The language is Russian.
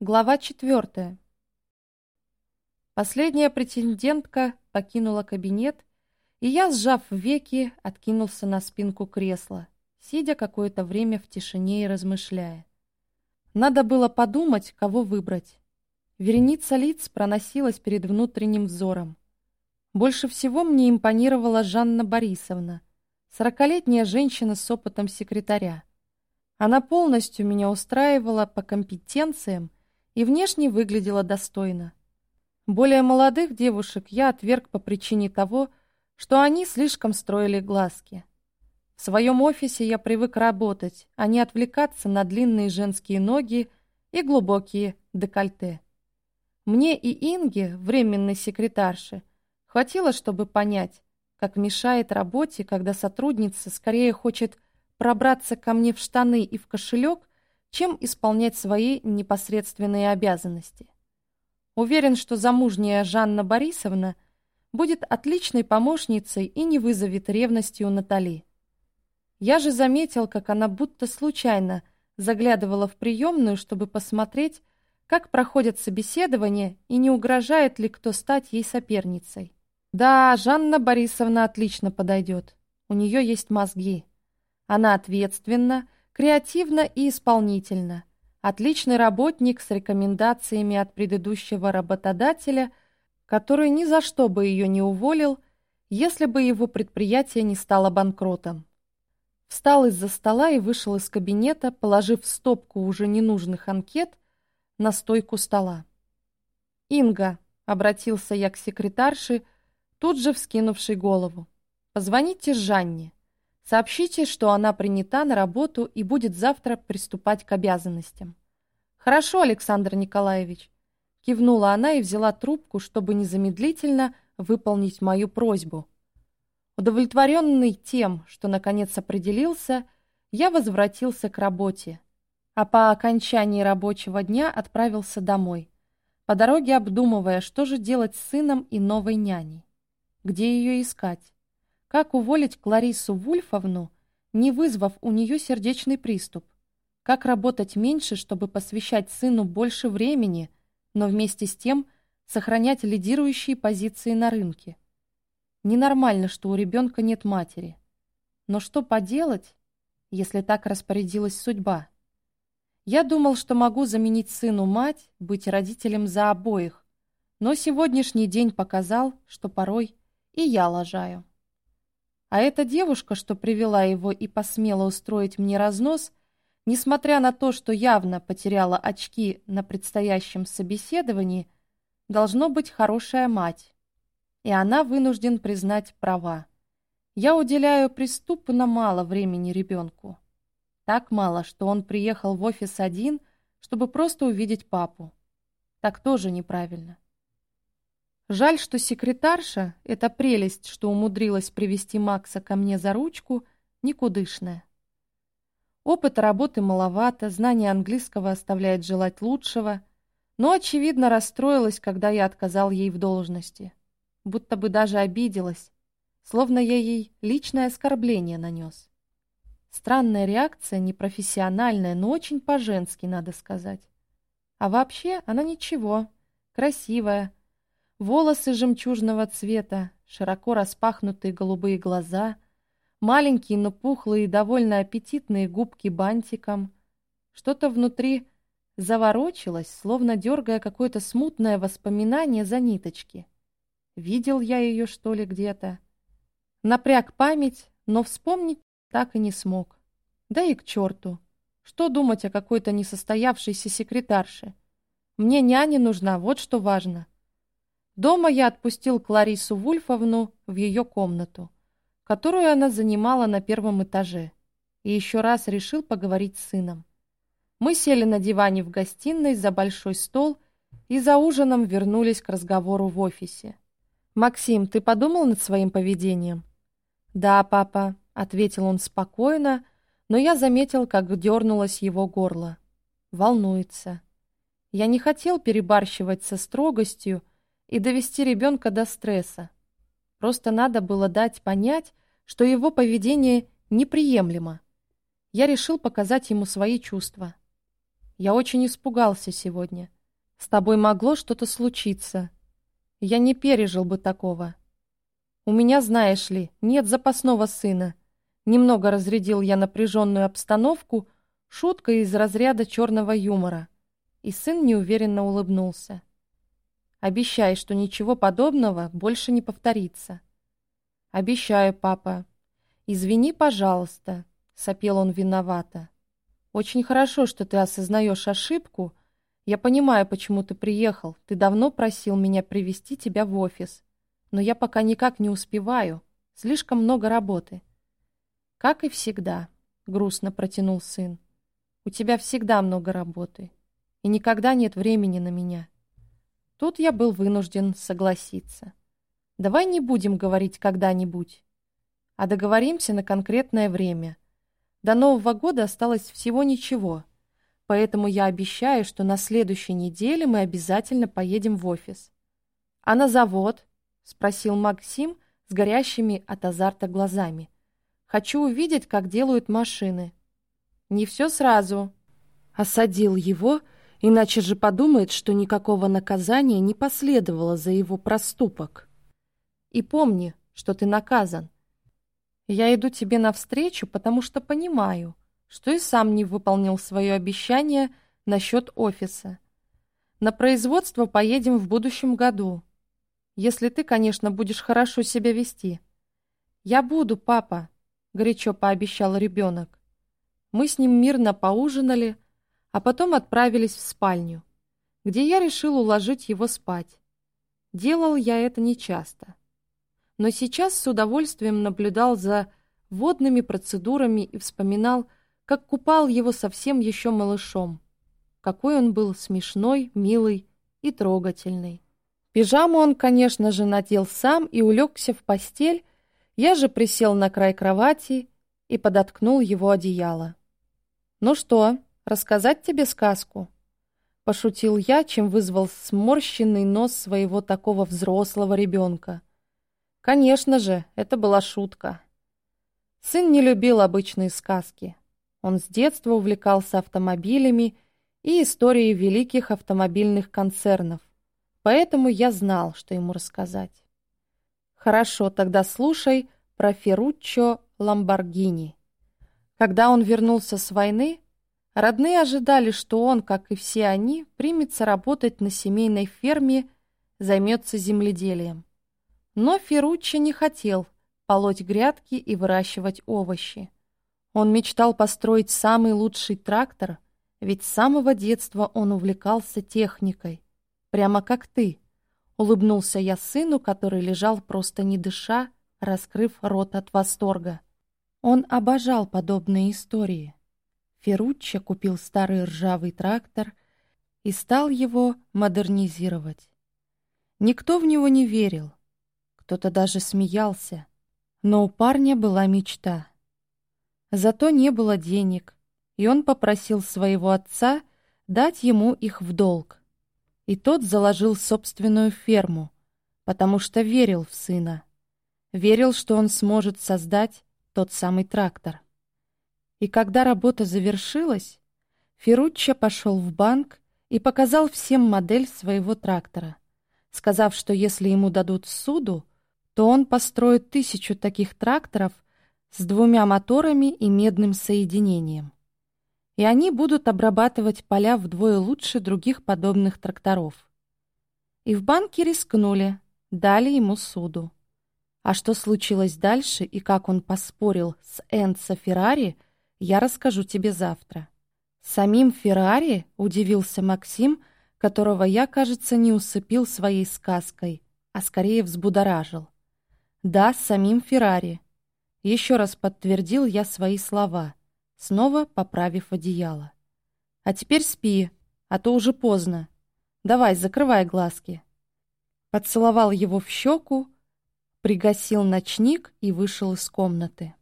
Глава четвертая. Последняя претендентка покинула кабинет, и я, сжав веки, откинулся на спинку кресла, сидя какое-то время в тишине и размышляя. Надо было подумать, кого выбрать. Вереница лиц проносилась перед внутренним взором. Больше всего мне импонировала Жанна Борисовна, сорокалетняя женщина с опытом секретаря. Она полностью меня устраивала по компетенциям и внешне выглядела достойно. Более молодых девушек я отверг по причине того, что они слишком строили глазки. В своем офисе я привык работать, а не отвлекаться на длинные женские ноги и глубокие декольте. Мне и Инге, временной секретарше, хватило, чтобы понять, как мешает работе, когда сотрудница скорее хочет пробраться ко мне в штаны и в кошелек, чем исполнять свои непосредственные обязанности. Уверен, что замужняя Жанна Борисовна будет отличной помощницей и не вызовет ревности у Натали. Я же заметил, как она будто случайно заглядывала в приемную, чтобы посмотреть, как проходят собеседования и не угрожает ли кто стать ей соперницей. Да, Жанна Борисовна отлично подойдет. У нее есть мозги. Она ответственна, Креативно и исполнительно. Отличный работник с рекомендациями от предыдущего работодателя, который ни за что бы ее не уволил, если бы его предприятие не стало банкротом. Встал из-за стола и вышел из кабинета, положив стопку уже ненужных анкет на стойку стола. «Инга», — обратился я к секретарше, тут же вскинувшей голову, — «позвоните Жанне». Сообщите, что она принята на работу и будет завтра приступать к обязанностям. Хорошо, Александр Николаевич. Кивнула она и взяла трубку, чтобы незамедлительно выполнить мою просьбу. Удовлетворенный тем, что наконец определился, я возвратился к работе, а по окончании рабочего дня отправился домой, по дороге обдумывая, что же делать с сыном и новой няней. Где ее искать? Как уволить Кларису Вульфовну, не вызвав у нее сердечный приступ? Как работать меньше, чтобы посвящать сыну больше времени, но вместе с тем сохранять лидирующие позиции на рынке? Ненормально, что у ребенка нет матери. Но что поделать, если так распорядилась судьба? Я думал, что могу заменить сыну мать, быть родителем за обоих, но сегодняшний день показал, что порой и я лажаю. А эта девушка, что привела его и посмела устроить мне разнос, несмотря на то, что явно потеряла очки на предстоящем собеседовании, должно быть хорошая мать. И она вынужден признать права. Я уделяю преступно мало времени ребенку. Так мало, что он приехал в офис один, чтобы просто увидеть папу. Так тоже неправильно. Жаль, что секретарша, эта прелесть, что умудрилась привести Макса ко мне за ручку, никудышная. Опыта работы маловато, знание английского оставляет желать лучшего, но, очевидно, расстроилась, когда я отказал ей в должности. Будто бы даже обиделась, словно я ей личное оскорбление нанес. Странная реакция, непрофессиональная, но очень по-женски, надо сказать. А вообще она ничего, красивая, волосы жемчужного цвета, широко распахнутые голубые глаза, маленькие, но пухлые и довольно аппетитные губки бантиком. Что-то внутри заворочилось, словно дергая какое-то смутное воспоминание за ниточки. Видел я ее, что ли, где-то? Напряг память, но вспомнить так и не смог. Да и к черту. Что думать о какой-то несостоявшейся секретарше? Мне няня нужна, вот что важно. Дома я отпустил Кларису Вульфовну в ее комнату, которую она занимала на первом этаже, и еще раз решил поговорить с сыном. Мы сели на диване в гостиной за большой стол и за ужином вернулись к разговору в офисе. «Максим, ты подумал над своим поведением?» «Да, папа», — ответил он спокойно, но я заметил, как дернулось его горло. Волнуется. Я не хотел перебарщивать со строгостью, и довести ребенка до стресса. Просто надо было дать понять, что его поведение неприемлемо. Я решил показать ему свои чувства. Я очень испугался сегодня. С тобой могло что-то случиться. Я не пережил бы такого. У меня, знаешь ли, нет запасного сына. Немного разрядил я напряженную обстановку шуткой из разряда черного юмора. И сын неуверенно улыбнулся. Обещай, что ничего подобного больше не повторится. Обещаю, папа. Извини, пожалуйста, сопел он виновато. Очень хорошо, что ты осознаешь ошибку. Я понимаю, почему ты приехал. Ты давно просил меня привести тебя в офис. Но я пока никак не успеваю. Слишком много работы. Как и всегда, грустно протянул сын. У тебя всегда много работы. И никогда нет времени на меня. Тут я был вынужден согласиться. Давай не будем говорить когда-нибудь, а договоримся на конкретное время — до Нового года осталось всего ничего, поэтому я обещаю, что на следующей неделе мы обязательно поедем в офис. «А на завод?» — спросил Максим с горящими от азарта глазами. «Хочу увидеть, как делают машины». «Не все сразу», — осадил его, иначе же подумает, что никакого наказания не последовало за его проступок. «И помни, что ты наказан. Я иду тебе навстречу, потому что понимаю, что и сам не выполнил свое обещание насчет офиса. На производство поедем в будущем году. Если ты, конечно, будешь хорошо себя вести. Я буду, папа, горячо пообещал ребенок. Мы с ним мирно поужинали, а потом отправились в спальню, где я решил уложить его спать. Делал я это нечасто но сейчас с удовольствием наблюдал за водными процедурами и вспоминал, как купал его совсем еще малышом. Какой он был смешной, милый и трогательный. Пижаму он, конечно же, надел сам и улегся в постель, я же присел на край кровати и подоткнул его одеяло. «Ну что, рассказать тебе сказку?» Пошутил я, чем вызвал сморщенный нос своего такого взрослого ребенка. Конечно же, это была шутка. Сын не любил обычные сказки. Он с детства увлекался автомобилями и историей великих автомобильных концернов. Поэтому я знал, что ему рассказать. Хорошо, тогда слушай про Ферруччо Ламборгини. Когда он вернулся с войны, родные ожидали, что он, как и все они, примется работать на семейной ферме, займется земледелием. Но Ферруччи не хотел полоть грядки и выращивать овощи. Он мечтал построить самый лучший трактор, ведь с самого детства он увлекался техникой. Прямо как ты. Улыбнулся я сыну, который лежал просто не дыша, раскрыв рот от восторга. Он обожал подобные истории. Ферруччо купил старый ржавый трактор и стал его модернизировать. Никто в него не верил, кто-то даже смеялся. Но у парня была мечта. Зато не было денег, и он попросил своего отца дать ему их в долг. И тот заложил собственную ферму, потому что верил в сына. Верил, что он сможет создать тот самый трактор. И когда работа завершилась, Ферруччо пошел в банк и показал всем модель своего трактора, сказав, что если ему дадут суду, то он построит тысячу таких тракторов с двумя моторами и медным соединением. И они будут обрабатывать поля вдвое лучше других подобных тракторов. И в банке рискнули, дали ему суду. А что случилось дальше и как он поспорил с Энцо Феррари, я расскажу тебе завтра. Самим Феррари удивился Максим, которого я, кажется, не усыпил своей сказкой, а скорее взбудоражил. Да, самим Феррари. Еще раз подтвердил я свои слова, снова поправив одеяло. А теперь спи, а то уже поздно. Давай, закрывай глазки. Поцеловал его в щеку, пригасил ночник и вышел из комнаты.